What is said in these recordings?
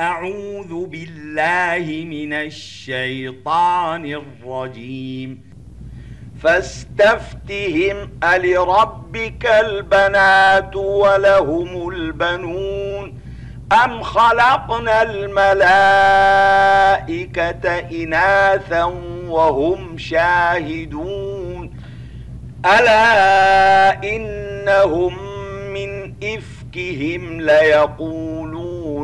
أعوذ بالله من الشيطان الرجيم. فاستفتهم ألربك البنات ولهم البنون أم خلقنا الملائكة إناثا وهم شاهدون؟ ألا إنهم من إفكهم ليقولون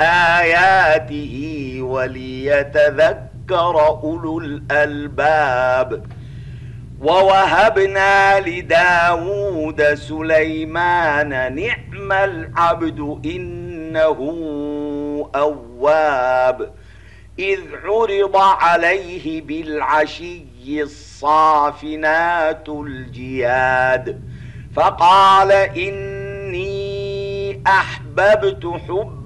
آياته وليتذكر أولو الألباب. ووهبنا لداود سليمان نعم العبد إنه أواب. إذ عرض عليه بالعشي الصافنات الجياد. فقال إني أحببت حب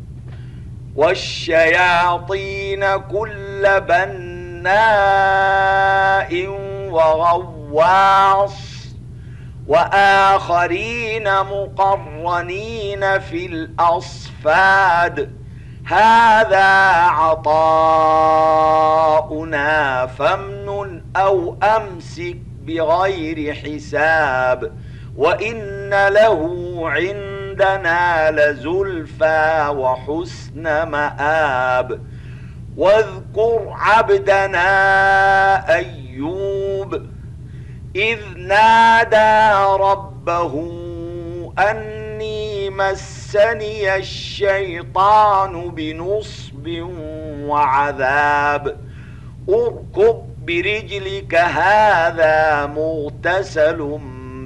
والشياطين كل بناء وغواص وآخرين مقرنين في الأصفاد. هذا عطاؤنا فامنن أو أمسك بغير حساب وإن له عندنا لزلفى وحسن مآب. واذكر عبدنا أيوب إذ نادى ربه أني مسني الشيطان بنصب وعذاب. اركض برجلك هذا مغتسل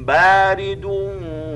بارد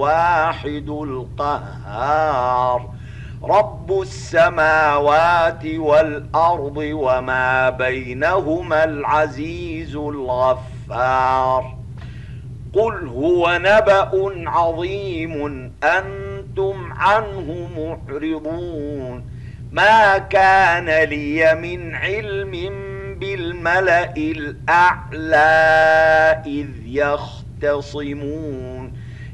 الواحد القهار. رب السماوات والأرض وما بينهما العزيز الغفار. قل هو نبأ عظيم أنتم عنه معرضون. ما كان لي من علم بالملأ الأعلى إذ يختصمون.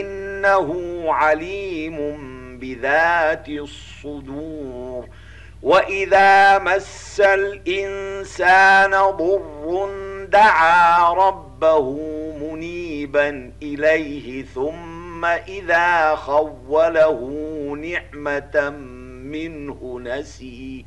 إنه عليم بذات الصدور. وإذا مس الإنسان ضر دعا ربه منيبا إليه ثم إذا خوله نعمة منه نسي.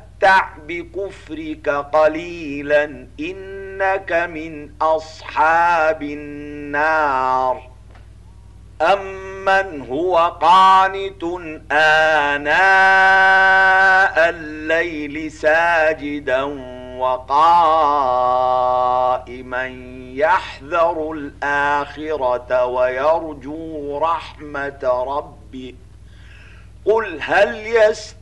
تمتع بكفرك قليلا إنك من أصحاب النار. أمن هو قانت آناء الليل ساجدا وقائما يحذر الآخرة ويرجو رحمة ربه. قل هل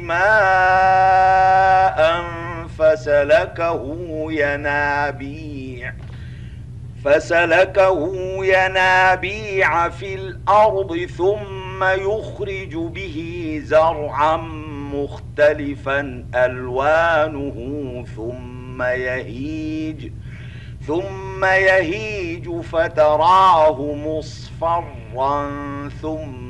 ماء فسلكه ينابيع فسلكه ينابيع في الأرض ثم يخرج به زرعا مختلفا ألوانه ثم يهيج ثم يهيج فتراه مصفرا ثم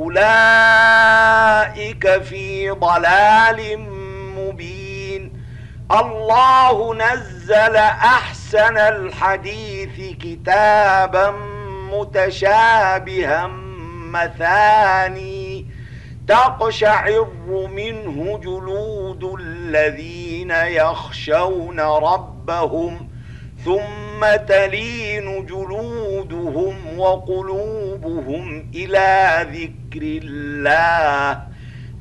أولئك في ضلال مبين. الله نزل أحسن الحديث كتابا متشابها مثاني. تقشعر منه جلود الذين يخشون ربهم ثم تلين جلودهم وقلوبهم إلى ذكر الله.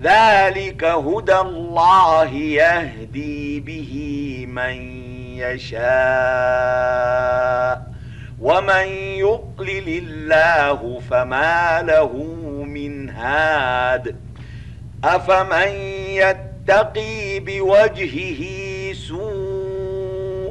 ذلك هدى الله يهدي به من يشاء. ومن يضلل الله فما له من هاد. أفمن يتقي بوجهه سوء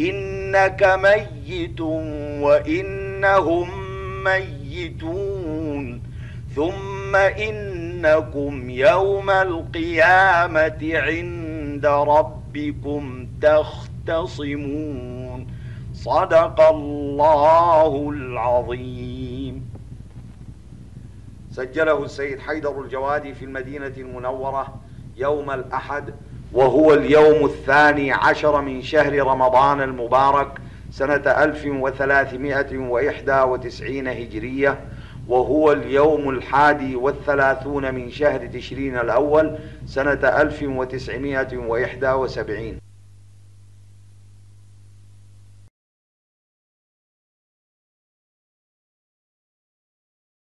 إنك ميت وإنهم ميتون. ثم إنكم يوم القيامة عند ربكم تختصمون. صدق الله العظيم. سجله السيد حيدر الجوادي في المدينة المنورة يوم الأحد وهو اليوم الثاني عشر من شهر رمضان المبارك سنة 1391 هجرية وهو اليوم الحادي والثلاثون من شهر تشرين الأول سنة 1971